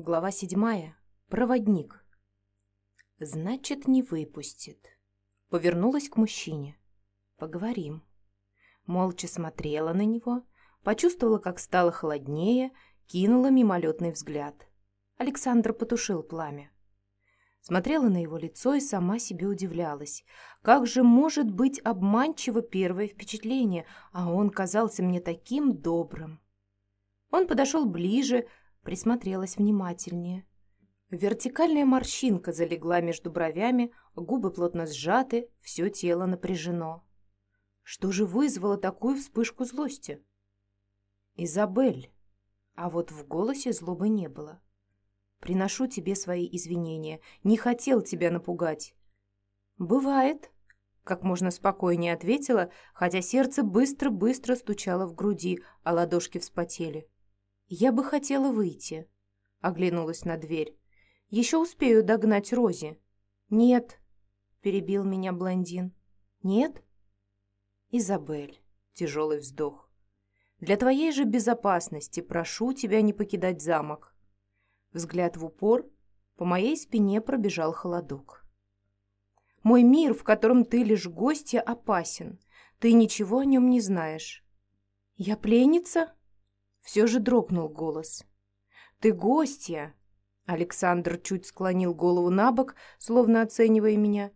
Глава седьмая. Проводник. Значит, не выпустит. Повернулась к мужчине. Поговорим. Молча смотрела на него, почувствовала, как стало холоднее, кинула мимолетный взгляд. Александр потушил пламя. Смотрела на его лицо и сама себе удивлялась. Как же может быть обманчиво первое впечатление, а он казался мне таким добрым. Он подошел ближе, присмотрелась внимательнее. Вертикальная морщинка залегла между бровями, губы плотно сжаты, все тело напряжено. Что же вызвало такую вспышку злости? «Изабель!» А вот в голосе злобы не было. «Приношу тебе свои извинения. Не хотел тебя напугать». «Бывает», — как можно спокойнее ответила, хотя сердце быстро-быстро стучало в груди, а ладошки вспотели. «Я бы хотела выйти», — оглянулась на дверь. «Еще успею догнать Рози». «Нет», — перебил меня блондин. «Нет?» «Изабель», — тяжелый вздох. «Для твоей же безопасности прошу тебя не покидать замок». Взгляд в упор, по моей спине пробежал холодок. «Мой мир, в котором ты лишь гостья, опасен. Ты ничего о нем не знаешь». «Я пленница?» Все же дрогнул голос. «Ты гостья!» Александр чуть склонил голову на бок, словно оценивая меня.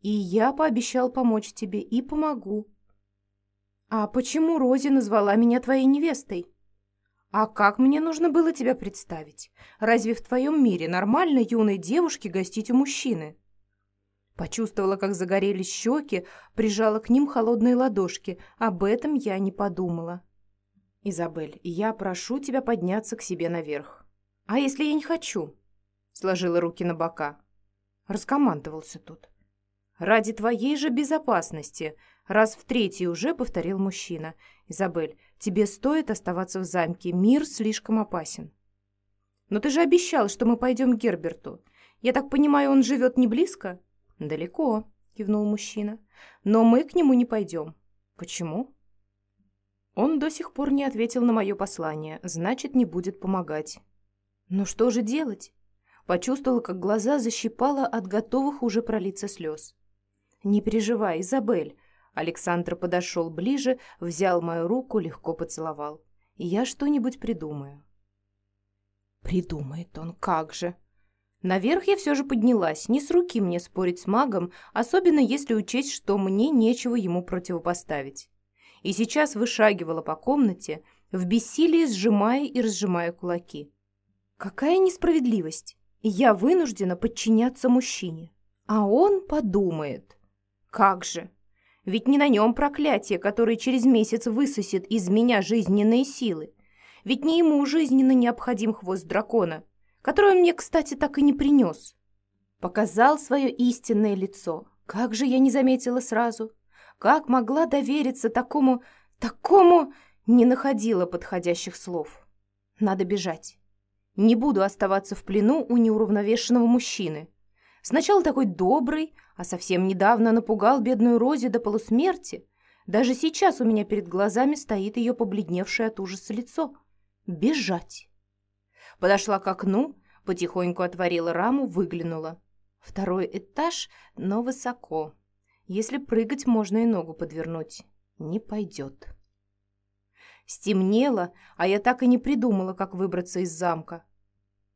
«И я пообещал помочь тебе и помогу». «А почему Рози назвала меня твоей невестой?» «А как мне нужно было тебя представить? Разве в твоем мире нормально юной девушке гостить у мужчины?» Почувствовала, как загорелись щеки, прижала к ним холодные ладошки. Об этом я не подумала. «Изабель, я прошу тебя подняться к себе наверх». «А если я не хочу?» Сложила руки на бока. Раскомандовался тут. «Ради твоей же безопасности», раз в третий уже повторил мужчина. «Изабель, тебе стоит оставаться в замке, мир слишком опасен». «Но ты же обещал, что мы пойдем к Герберту. Я так понимаю, он живет не близко?» «Далеко», — кивнул мужчина. «Но мы к нему не пойдем». «Почему?» Он до сих пор не ответил на мое послание, значит, не будет помогать. Ну что же делать? Почувствовала, как глаза защипала от готовых уже пролиться слез. «Не переживай, Изабель!» Александр подошел ближе, взял мою руку, легко поцеловал. «Я что-нибудь придумаю». Придумает он, как же. Наверх я все же поднялась, не с руки мне спорить с магом, особенно если учесть, что мне нечего ему противопоставить и сейчас вышагивала по комнате, в бессилии сжимая и разжимая кулаки. Какая несправедливость! Я вынуждена подчиняться мужчине. А он подумает. Как же! Ведь не на нем проклятие, которое через месяц высосет из меня жизненные силы. Ведь не ему жизненно необходим хвост дракона, который он мне, кстати, так и не принес. Показал свое истинное лицо. Как же я не заметила сразу. Как могла довериться такому... такому... Не находила подходящих слов. Надо бежать. Не буду оставаться в плену у неуравновешенного мужчины. Сначала такой добрый, а совсем недавно напугал бедную Рози до полусмерти. Даже сейчас у меня перед глазами стоит ее побледневшее от ужаса лицо. Бежать. Подошла к окну, потихоньку отворила раму, выглянула. Второй этаж, но высоко. Если прыгать, можно и ногу подвернуть. Не пойдет. Стемнело, а я так и не придумала, как выбраться из замка.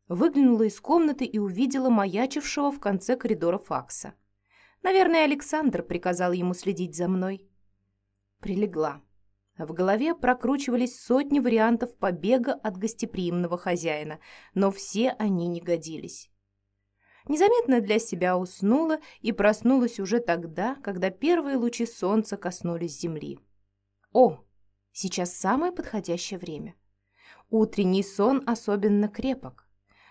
Выглянула из комнаты и увидела маячившего в конце коридора факса. Наверное, Александр приказал ему следить за мной. Прилегла. В голове прокручивались сотни вариантов побега от гостеприимного хозяина, но все они не годились. Незаметно для себя уснула и проснулась уже тогда, когда первые лучи солнца коснулись земли. О, сейчас самое подходящее время. Утренний сон особенно крепок.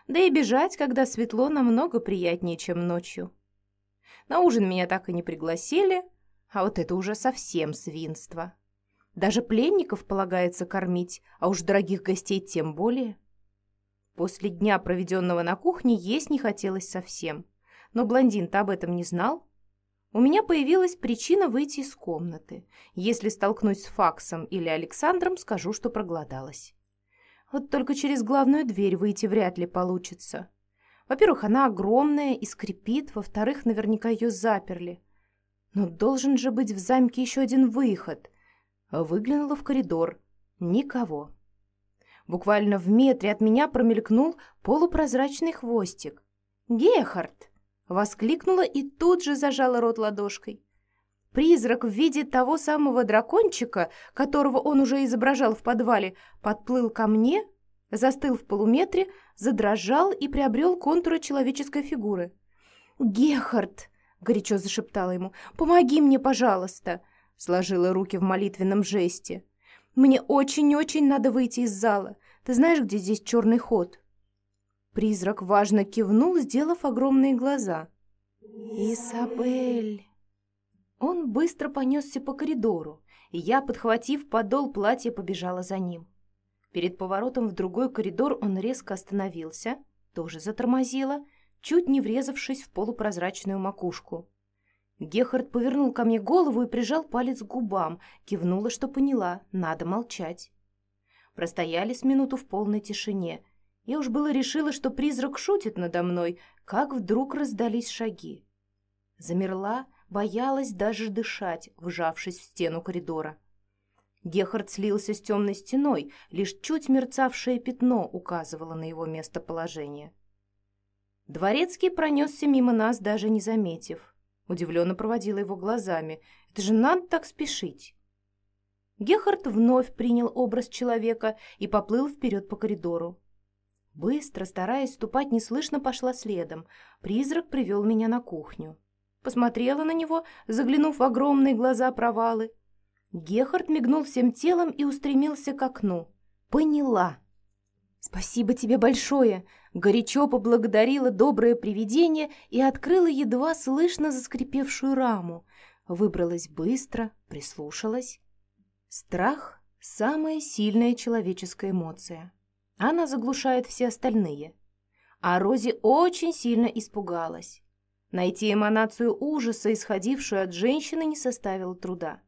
Да и бежать, когда светло, намного приятнее, чем ночью. На ужин меня так и не пригласили, а вот это уже совсем свинство. Даже пленников полагается кормить, а уж дорогих гостей тем более. После дня, проведенного на кухне, есть не хотелось совсем. Но блондин-то об этом не знал. У меня появилась причина выйти из комнаты. Если столкнусь с Факсом или Александром, скажу, что проголодалась. Вот только через главную дверь выйти вряд ли получится. Во-первых, она огромная и скрипит, во-вторых, наверняка ее заперли. Но должен же быть в замке еще один выход. Выглянула в коридор. Никого. Буквально в метре от меня промелькнул полупрозрачный хвостик. «Гехард!» — воскликнула и тут же зажала рот ладошкой. Призрак в виде того самого дракончика, которого он уже изображал в подвале, подплыл ко мне, застыл в полуметре, задрожал и приобрел контуры человеческой фигуры. «Гехард!» — горячо зашептала ему. «Помоги мне, пожалуйста!» — сложила руки в молитвенном жесте. «Мне очень-очень надо выйти из зала. Ты знаешь, где здесь черный ход?» Призрак важно кивнул, сделав огромные глаза. «Изабель!» Он быстро понесся по коридору, и я, подхватив подол платья, побежала за ним. Перед поворотом в другой коридор он резко остановился, тоже затормозила, чуть не врезавшись в полупрозрачную макушку. Гехард повернул ко мне голову и прижал палец к губам, кивнула, что поняла, надо молчать. Простояли с минуту в полной тишине. Я уж было решила, что призрак шутит надо мной, как вдруг раздались шаги. Замерла, боялась даже дышать, вжавшись в стену коридора. Гехард слился с темной стеной, лишь чуть мерцавшее пятно указывало на его местоположение. Дворецкий пронесся мимо нас, даже не заметив. Удивленно проводила его глазами. «Это же надо так спешить!» Гехард вновь принял образ человека и поплыл вперед по коридору. Быстро, стараясь ступать неслышно, пошла следом. Призрак привел меня на кухню посмотрела на него, заглянув в огромные глаза провалы. Гехард мигнул всем телом и устремился к окну. «Поняла!» «Спасибо тебе большое!» Горячо поблагодарила доброе привидение и открыла едва слышно заскрипевшую раму. Выбралась быстро, прислушалась. Страх – самая сильная человеческая эмоция. Она заглушает все остальные. А Рози очень сильно испугалась. Найти эманацию ужаса, исходившую от женщины, не составило труда.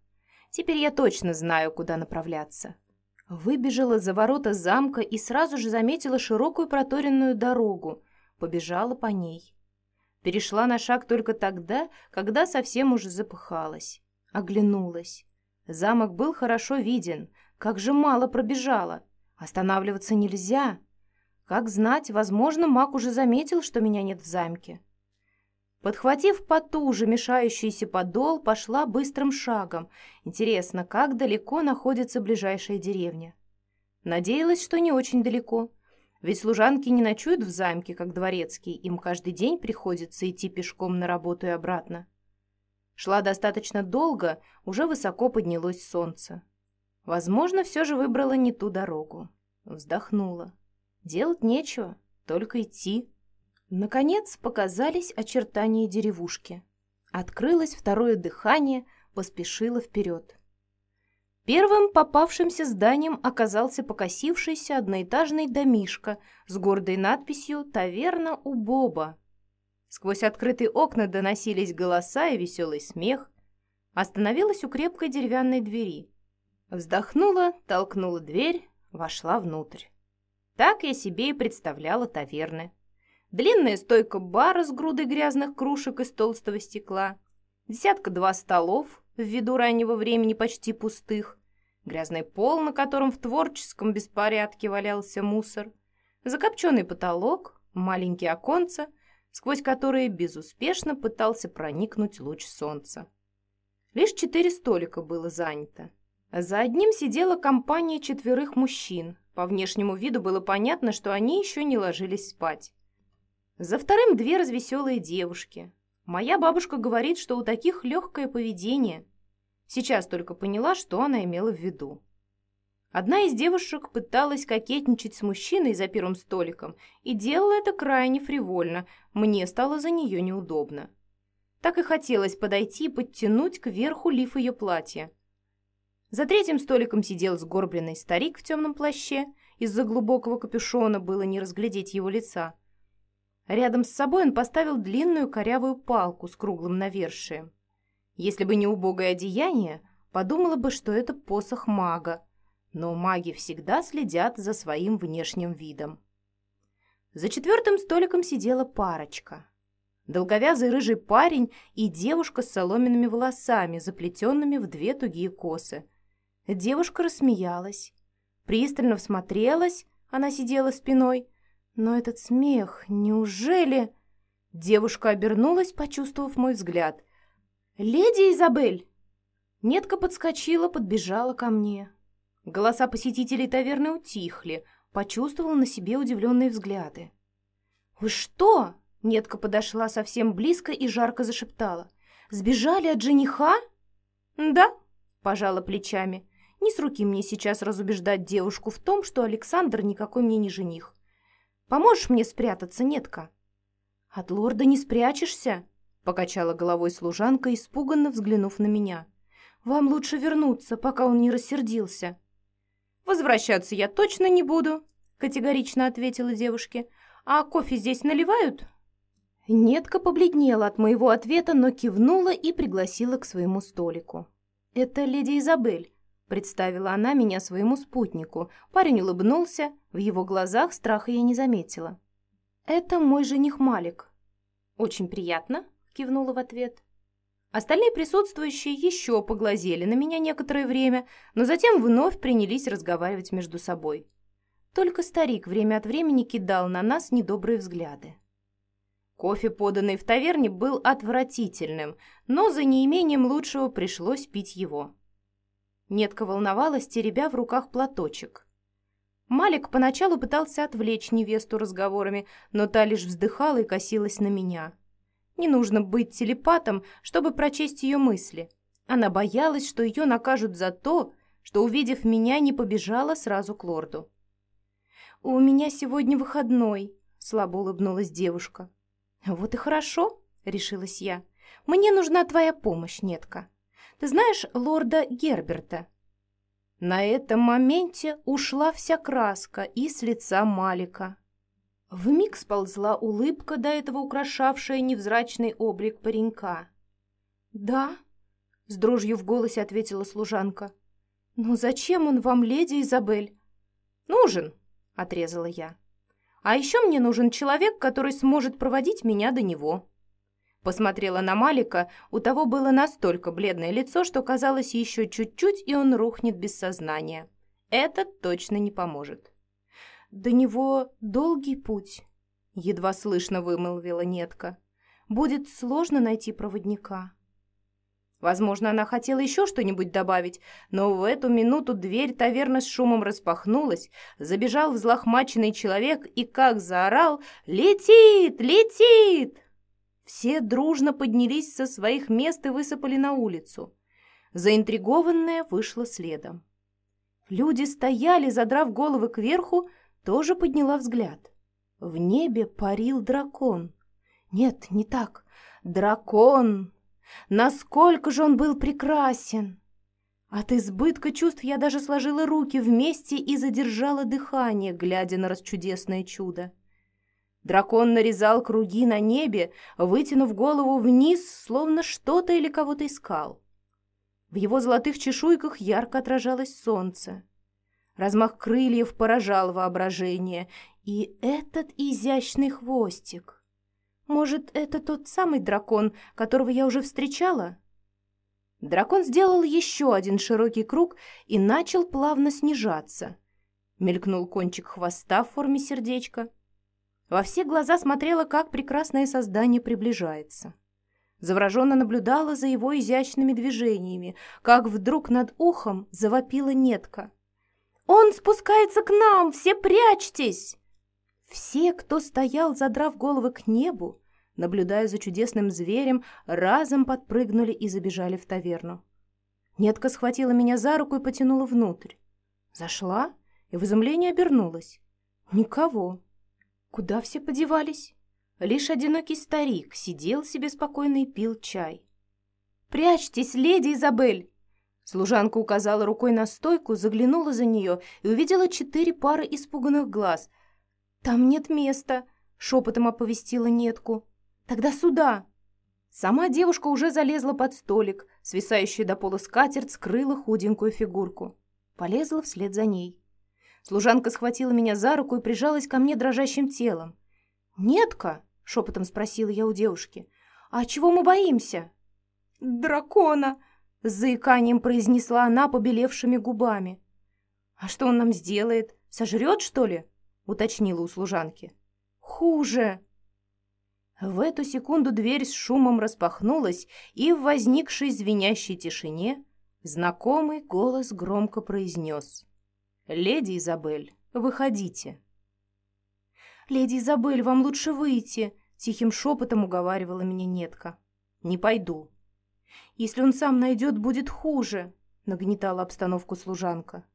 Теперь я точно знаю, куда направляться. Выбежала за ворота замка и сразу же заметила широкую проторенную дорогу. Побежала по ней. Перешла на шаг только тогда, когда совсем уже запыхалась. Оглянулась. Замок был хорошо виден. Как же мало пробежала. Останавливаться нельзя. Как знать, возможно, маг уже заметил, что меня нет в замке. Подхватив потуже мешающийся подол, пошла быстрым шагом. Интересно, как далеко находится ближайшая деревня? Надеялась, что не очень далеко. Ведь служанки не ночуют в замке, как дворецкие, им каждый день приходится идти пешком на работу и обратно. Шла достаточно долго, уже высоко поднялось солнце. Возможно, все же выбрала не ту дорогу. Вздохнула. Делать нечего, только идти. Наконец показались очертания деревушки. Открылось второе дыхание, поспешило вперед. Первым попавшимся зданием оказался покосившийся одноэтажный домишко с гордой надписью «Таверна у Боба». Сквозь открытые окна доносились голоса и веселый смех. Остановилась у крепкой деревянной двери. Вздохнула, толкнула дверь, вошла внутрь. Так я себе и представляла таверны длинная стойка бара с грудой грязных кружек из толстого стекла, десятка-два столов, в виду раннего времени почти пустых, грязный пол, на котором в творческом беспорядке валялся мусор, закопченный потолок, маленькие оконца, сквозь которые безуспешно пытался проникнуть луч солнца. Лишь четыре столика было занято. За одним сидела компания четверых мужчин. По внешнему виду было понятно, что они еще не ложились спать. За вторым две развеселые девушки. Моя бабушка говорит, что у таких легкое поведение. Сейчас только поняла, что она имела в виду. Одна из девушек пыталась кокетничать с мужчиной за первым столиком и делала это крайне фривольно. Мне стало за нее неудобно. Так и хотелось подойти и подтянуть к верху лиф ее платья. За третьим столиком сидел сгорбленный старик в темном плаще. Из-за глубокого капюшона было не разглядеть его лица. Рядом с собой он поставил длинную корявую палку с круглым навершием. Если бы не убогое одеяние, подумала бы, что это посох мага. Но маги всегда следят за своим внешним видом. За четвертым столиком сидела парочка. Долговязый рыжий парень и девушка с соломенными волосами, заплетенными в две тугие косы. Девушка рассмеялась, пристально всмотрелась, она сидела спиной. Но этот смех, неужели... Девушка обернулась, почувствовав мой взгляд. «Леди Изабель!» Нетка подскочила, подбежала ко мне. Голоса посетителей таверны утихли, почувствовала на себе удивленные взгляды. «Вы что?» — Нетка подошла совсем близко и жарко зашептала. «Сбежали от жениха?» «Да», — пожала плечами. «Не с руки мне сейчас разубеждать девушку в том, что Александр никакой мне не жених. Поможешь мне спрятаться, Нетка?» «От лорда не спрячешься?» — покачала головой служанка, испуганно взглянув на меня. «Вам лучше вернуться, пока он не рассердился». «Возвращаться я точно не буду», — категорично ответила девушке. «А кофе здесь наливают?» Нетка побледнела от моего ответа, но кивнула и пригласила к своему столику. «Это леди Изабель», — представила она меня своему спутнику. Парень улыбнулся, в его глазах страха я не заметила. «Это мой жених Малик». «Очень приятно», — кивнула в ответ. Остальные присутствующие еще поглазели на меня некоторое время, но затем вновь принялись разговаривать между собой. Только старик время от времени кидал на нас недобрые взгляды. Кофе, поданный в таверне, был отвратительным, но за неимением лучшего пришлось пить его. Нетка волновалась, теребя в руках платочек. Малик поначалу пытался отвлечь невесту разговорами, но та лишь вздыхала и косилась на меня. Не нужно быть телепатом, чтобы прочесть ее мысли. Она боялась, что ее накажут за то, что, увидев меня, не побежала сразу к лорду. «У меня сегодня выходной», — слабо улыбнулась девушка. «Вот и хорошо», — решилась я. «Мне нужна твоя помощь, Нетка. Ты знаешь лорда Герберта?» На этом моменте ушла вся краска и с лица Малика. Вмиг сползла улыбка, до этого украшавшая невзрачный облик паренька. «Да», — с дрожью в голосе ответила служанка. «Ну зачем он вам, леди Изабель?» «Нужен», — отрезала я. «А еще мне нужен человек, который сможет проводить меня до него». Посмотрела на Малика, у того было настолько бледное лицо, что казалось еще чуть-чуть, и он рухнет без сознания. Это точно не поможет. «До него долгий путь», — едва слышно вымолвила Нетка. «Будет сложно найти проводника». Возможно, она хотела еще что-нибудь добавить, но в эту минуту дверь таверны с шумом распахнулась, забежал взлохмаченный человек и как заорал «Летит! Летит!». Все дружно поднялись со своих мест и высыпали на улицу. Заинтригованная вышла следом. Люди стояли, задрав головы кверху, тоже подняла взгляд. В небе парил дракон. Нет, не так. Дракон! Насколько же он был прекрасен! От избытка чувств я даже сложила руки вместе и задержала дыхание, глядя на расчудесное чудо. Дракон нарезал круги на небе, вытянув голову вниз, словно что-то или кого-то искал. В его золотых чешуйках ярко отражалось солнце. Размах крыльев поражал воображение. И этот изящный хвостик. Может, это тот самый дракон, которого я уже встречала? Дракон сделал еще один широкий круг и начал плавно снижаться. Мелькнул кончик хвоста в форме сердечка. Во все глаза смотрела, как прекрасное создание приближается. Завороженно наблюдала за его изящными движениями, как вдруг над ухом завопила нетка — «Он спускается к нам! Все прячьтесь!» Все, кто стоял, задрав головы к небу, наблюдая за чудесным зверем, разом подпрыгнули и забежали в таверну. Нетка схватила меня за руку и потянула внутрь. Зашла и в изумлении обернулась. Никого. Куда все подевались? Лишь одинокий старик сидел себе спокойно и пил чай. «Прячьтесь, леди Изабель!» Служанка указала рукой на стойку, заглянула за нее и увидела четыре пары испуганных глаз. «Там нет места», — шепотом оповестила Нетку. «Тогда сюда». Сама девушка уже залезла под столик, свисающая до пола скатерть скрыла худенькую фигурку. Полезла вслед за ней. Служанка схватила меня за руку и прижалась ко мне дрожащим телом. «Нетка?» — шепотом спросила я у девушки. «А чего мы боимся?» «Дракона!» — с заиканием произнесла она побелевшими губами. «А что он нам сделает? Сожрет, что ли?» — уточнила у служанки. «Хуже!» В эту секунду дверь с шумом распахнулась, и в возникшей звенящей тишине знакомый голос громко произнес. «Леди Изабель, выходите!» «Леди Изабель, вам лучше выйти!» — тихим шепотом уговаривала меня Нетка. «Не пойду». «Если он сам найдет, будет хуже!» — нагнетала обстановку служанка.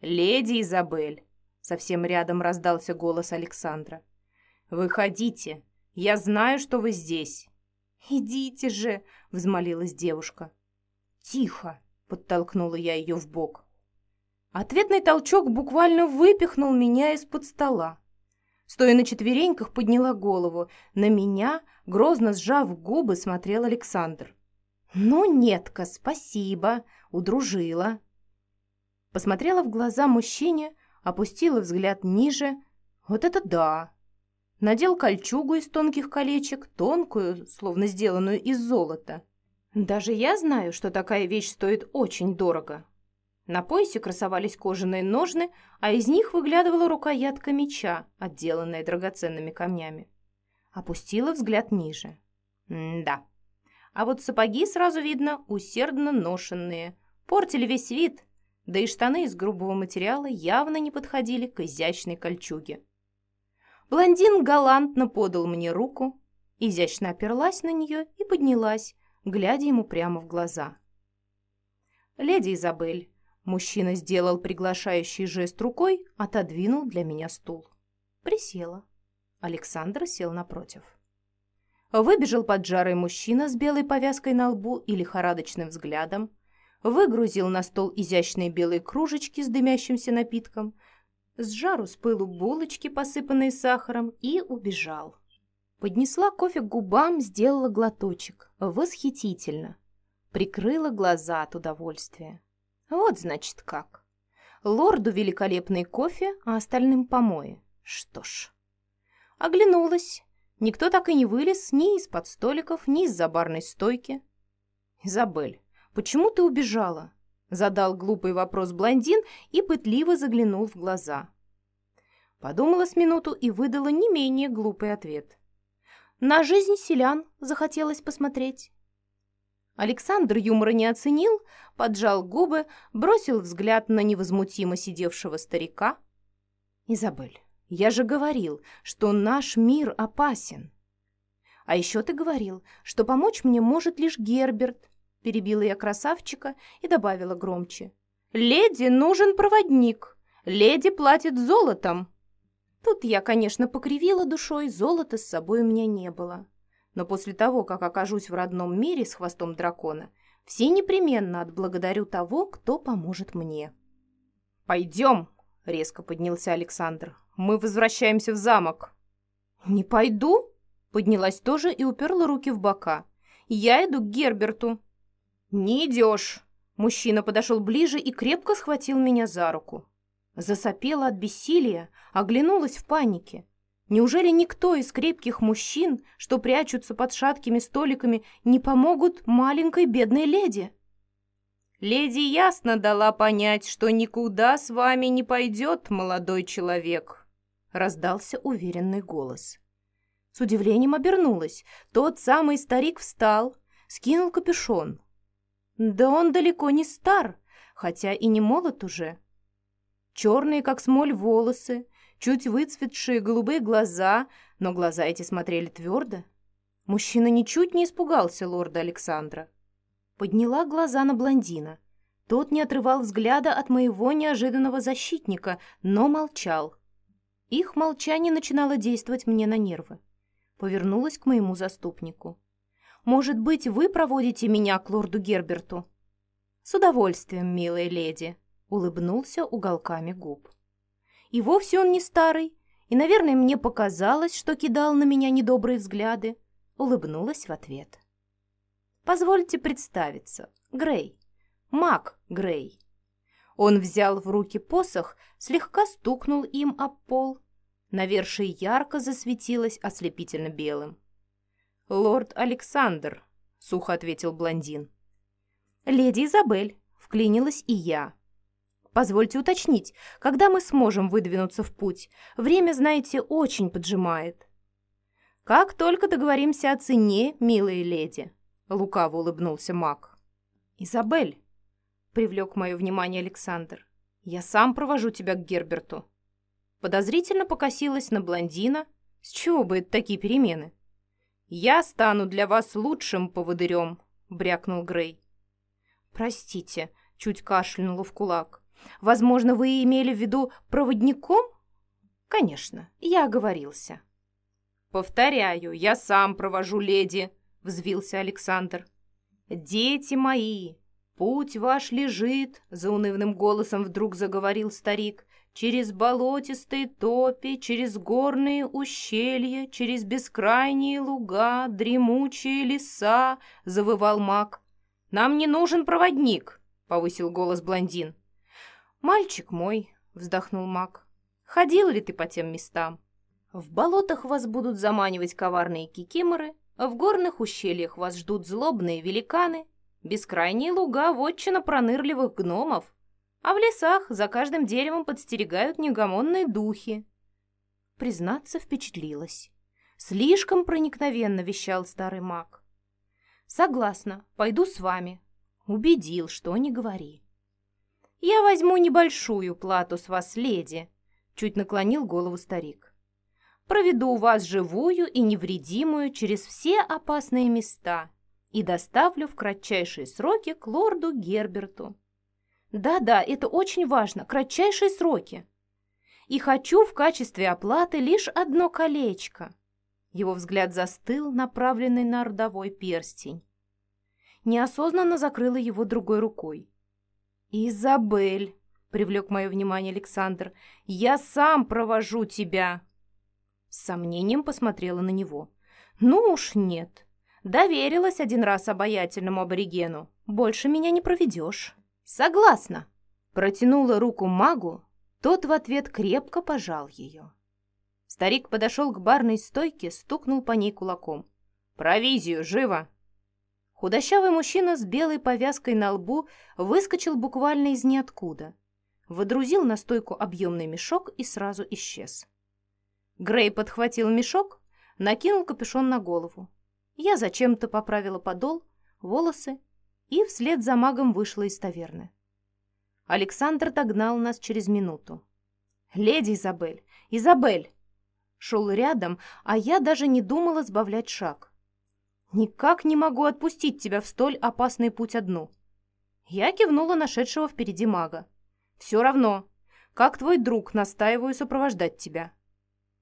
«Леди Изабель!» — совсем рядом раздался голос Александра. «Выходите! Я знаю, что вы здесь!» «Идите же!» — взмолилась девушка. «Тихо!» — подтолкнула я ее в бок. Ответный толчок буквально выпихнул меня из-под стола. Стоя на четвереньках, подняла голову. На меня, грозно сжав губы, смотрел Александр. «Ну, нетка, спасибо!» — удружила. Посмотрела в глаза мужчине, опустила взгляд ниже. «Вот это да!» Надел кольчугу из тонких колечек, тонкую, словно сделанную из золота. Даже я знаю, что такая вещь стоит очень дорого. На поясе красовались кожаные ножны, а из них выглядывала рукоятка меча, отделанная драгоценными камнями. Опустила взгляд ниже. М-да. А вот сапоги, сразу видно, усердно ношенные. Портили весь вид, да и штаны из грубого материала явно не подходили к изящной кольчуге. Блондин галантно подал мне руку, изящно оперлась на нее и поднялась, глядя ему прямо в глаза. «Леди Изабель, Мужчина сделал приглашающий жест рукой, отодвинул для меня стул. Присела. Александр сел напротив. Выбежал поджарый мужчина с белой повязкой на лбу и лихорадочным взглядом, выгрузил на стол изящные белые кружечки с дымящимся напитком, с жару с пылу булочки, посыпанные сахаром, и убежал. Поднесла кофе к губам, сделала глоточек. Восхитительно. Прикрыла глаза от удовольствия. Вот, значит, как. Лорду великолепный кофе, а остальным помои. Что ж. Оглянулась. Никто так и не вылез ни из-под столиков, ни из-за барной стойки. «Изабель, почему ты убежала?» Задал глупый вопрос блондин и пытливо заглянул в глаза. Подумала с минуту и выдала не менее глупый ответ. «На жизнь селян захотелось посмотреть». Александр юмора не оценил, поджал губы, бросил взгляд на невозмутимо сидевшего старика. «Изабель, я же говорил, что наш мир опасен». «А еще ты говорил, что помочь мне может лишь Герберт», перебила я красавчика и добавила громче. «Леди нужен проводник. Леди платит золотом». Тут я, конечно, покривила душой, золота с собой у меня не было. Но после того, как окажусь в родном мире с хвостом дракона, все непременно отблагодарю того, кто поможет мне. «Пойдем!» — резко поднялся Александр. «Мы возвращаемся в замок». «Не пойду?» — поднялась тоже и уперла руки в бока. «Я иду к Герберту». «Не идешь!» Мужчина подошел ближе и крепко схватил меня за руку. Засопела от бессилия, оглянулась в панике. Неужели никто из крепких мужчин, что прячутся под шаткими столиками, не помогут маленькой бедной леди? Леди ясно дала понять, что никуда с вами не пойдет молодой человек, раздался уверенный голос. С удивлением обернулась. Тот самый старик встал, скинул капюшон. Да он далеко не стар, хотя и не молод уже. Черные, как смоль, волосы, чуть выцветшие голубые глаза, но глаза эти смотрели твердо. Мужчина ничуть не испугался лорда Александра. Подняла глаза на блондина. Тот не отрывал взгляда от моего неожиданного защитника, но молчал. Их молчание начинало действовать мне на нервы. Повернулась к моему заступнику. «Может быть, вы проводите меня к лорду Герберту?» «С удовольствием, милая леди», — улыбнулся уголками губ. И вовсе он не старый, и, наверное, мне показалось, что кидал на меня недобрые взгляды. Улыбнулась в ответ. «Позвольте представиться. Грей. Мак Грей». Он взял в руки посох, слегка стукнул им об пол. Навершие ярко засветилось ослепительно белым. «Лорд Александр», — сухо ответил блондин. «Леди Изабель», — вклинилась и я. «Позвольте уточнить, когда мы сможем выдвинуться в путь? Время, знаете, очень поджимает». «Как только договоримся о цене, милые леди», — лукаво улыбнулся маг. «Изабель», — привлек мое внимание Александр, — «я сам провожу тебя к Герберту». Подозрительно покосилась на блондина. С чего бы это такие перемены? «Я стану для вас лучшим поводырем», — брякнул Грей. «Простите», — чуть кашлянула в кулак. «Возможно, вы имели в виду проводником?» «Конечно, я оговорился». «Повторяю, я сам провожу леди», — взвился Александр. «Дети мои, путь ваш лежит», — заунывным голосом вдруг заговорил старик, через болотистые топи, через горные ущелья, через бескрайние луга, дремучие леса, — завывал маг. «Нам не нужен проводник», — повысил голос блондин. «Мальчик мой», — вздохнул маг, — «ходил ли ты по тем местам? В болотах вас будут заманивать коварные кикиморы, а в горных ущельях вас ждут злобные великаны, бескрайние луга — вотчина пронырливых гномов, а в лесах за каждым деревом подстерегают негомонные духи. Признаться, впечатлилась. Слишком проникновенно вещал старый маг. Согласна, пойду с вами. Убедил, что не говори. Я возьму небольшую плату с вас, леди, чуть наклонил голову старик. Проведу вас живую и невредимую через все опасные места и доставлю в кратчайшие сроки к лорду Герберту. Да-да, это очень важно, кратчайшие сроки. И хочу в качестве оплаты лишь одно колечко. Его взгляд застыл, направленный на родовой перстень. Неосознанно закрыла его другой рукой. «Изабель!» — привлек мое внимание Александр. «Я сам провожу тебя!» С сомнением посмотрела на него. «Ну уж нет. Доверилась один раз обаятельному аборигену. Больше меня не проведешь». «Согласна!» Протянула руку магу, тот в ответ крепко пожал ее. Старик подошел к барной стойке, стукнул по ней кулаком. «Провизию, живо!» Худощавый мужчина с белой повязкой на лбу выскочил буквально из ниоткуда. Водрузил на стойку объемный мешок и сразу исчез. Грей подхватил мешок, накинул капюшон на голову. Я зачем-то поправила подол, волосы и вслед за магом вышла из таверны. Александр догнал нас через минуту. «Леди Изабель! Изабель!» Шел рядом, а я даже не думала сбавлять шаг. «Никак не могу отпустить тебя в столь опасный путь одну». Я кивнула нашедшего впереди мага. «Все равно. Как твой друг, настаиваю сопровождать тебя».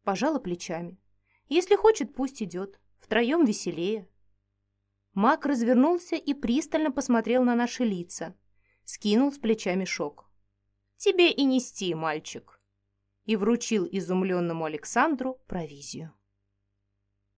Пожала плечами. «Если хочет, пусть идет. Втроем веселее». Мак развернулся и пристально посмотрел на наши лица. Скинул с плеча мешок. «Тебе и нести, мальчик!» И вручил изумленному Александру провизию.